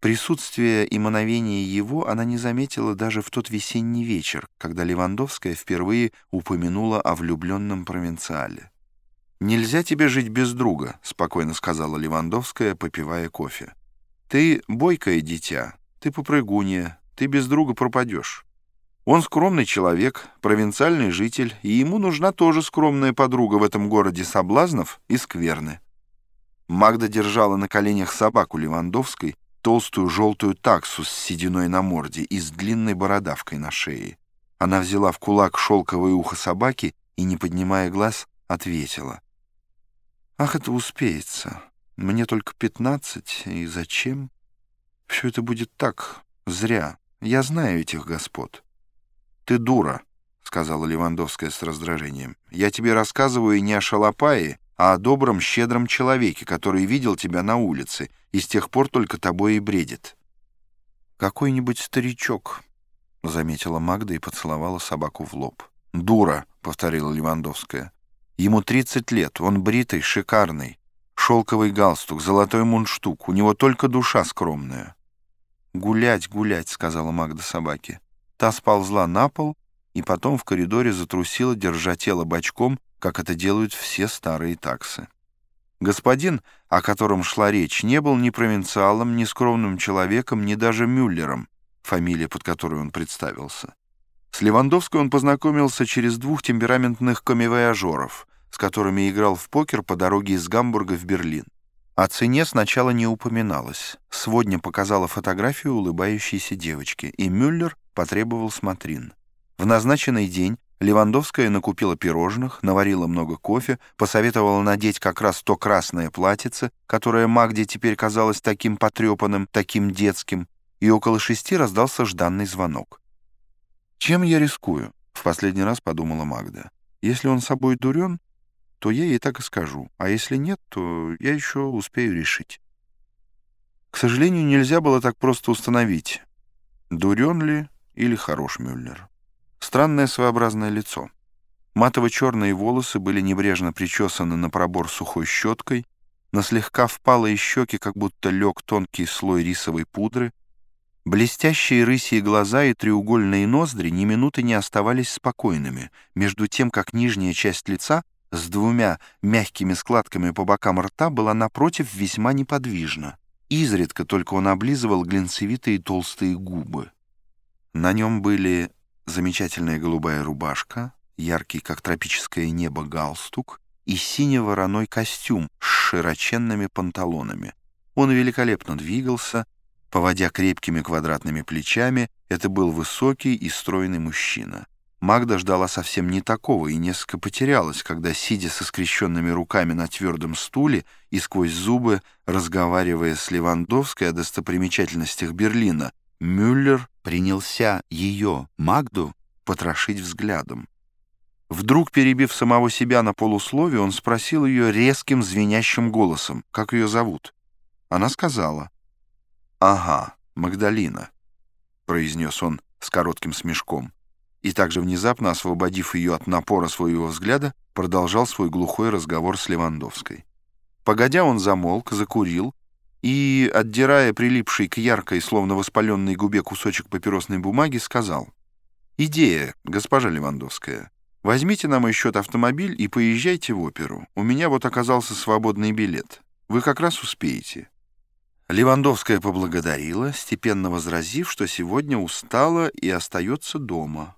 Присутствие и мановение его она не заметила даже в тот весенний вечер, когда Левандовская впервые упомянула о влюбленном провинциале. «Нельзя тебе жить без друга», — спокойно сказала Левандовская, попивая кофе. «Ты бойкое дитя, ты попрыгунья, ты без друга пропадешь. Он скромный человек, провинциальный житель, и ему нужна тоже скромная подруга в этом городе соблазнов и скверны». Магда держала на коленях собаку Левандовской, толстую желтую таксу с сединой на морде и с длинной бородавкой на шее. Она взяла в кулак шелковое ухо собаки и, не поднимая глаз, ответила. «Ах, это успеется. Мне только пятнадцать, и зачем? Все это будет так, зря. Я знаю этих господ». «Ты дура», — сказала Левандовская с раздражением. «Я тебе рассказываю не о шалопае, а о добром, щедром человеке, который видел тебя на улице и с тех пор только тобой и бредит». «Какой-нибудь старичок», — заметила Магда и поцеловала собаку в лоб. «Дура», — повторила Левандовская. «Ему 30 лет, он бритый, шикарный. Шелковый галстук, золотой мундштук, у него только душа скромная». «Гулять, гулять», — сказала Магда собаке. Та сползла на пол и потом в коридоре затрусила, держа тело бочком, как это делают все старые таксы. Господин, о котором шла речь, не был ни провинциалом, ни скромным человеком, ни даже Мюллером, фамилия, под которой он представился. С Левандовской он познакомился через двух темпераментных комивояжеров, с которыми играл в покер по дороге из Гамбурга в Берлин. О цене сначала не упоминалось. Сводня показала фотографию улыбающейся девочки, и Мюллер потребовал смотрин. В назначенный день Левандовская накупила пирожных, наварила много кофе, посоветовала надеть как раз то красное платьице, которое Магде теперь казалось таким потрепанным, таким детским, и около шести раздался жданный звонок. «Чем я рискую?» — в последний раз подумала Магда. «Если он собой дурен, то я ей так и скажу, а если нет, то я еще успею решить». К сожалению, нельзя было так просто установить, дурен ли или хорош Мюллер. Странное своеобразное лицо. Матово-черные волосы были небрежно причесаны на пробор сухой щеткой, на слегка впалые щеки как будто лег тонкий слой рисовой пудры, Блестящие рысьи глаза и треугольные ноздри ни минуты не оставались спокойными, между тем, как нижняя часть лица с двумя мягкими складками по бокам рта была напротив весьма неподвижна. Изредка только он облизывал глинцевитые толстые губы. На нем были замечательная голубая рубашка, яркий, как тропическое небо, галстук и сине-вороной костюм с широченными панталонами. Он великолепно двигался, поводя крепкими квадратными плечами, это был высокий и стройный мужчина. Магда ждала совсем не такого и несколько потерялась, когда, сидя со скрещенными руками на твердом стуле и сквозь зубы, разговаривая с Левандовской о достопримечательностях Берлина, Мюллер принялся ее, Магду, потрошить взглядом. Вдруг, перебив самого себя на полусловие, он спросил ее резким звенящим голосом, как ее зовут. Она сказала. «Ага, Магдалина», — произнес он с коротким смешком, и также внезапно, освободив ее от напора своего взгляда, продолжал свой глухой разговор с Левандовской. Погодя, он замолк, закурил, и, отдирая прилипший к яркой, словно воспаленной губе кусочек папиросной бумаги, сказал. «Идея, госпожа Левандовская. Возьмите на мой счет автомобиль и поезжайте в оперу. У меня вот оказался свободный билет. Вы как раз успеете». Левандовская поблагодарила, степенно возразив, что сегодня устала и остается дома.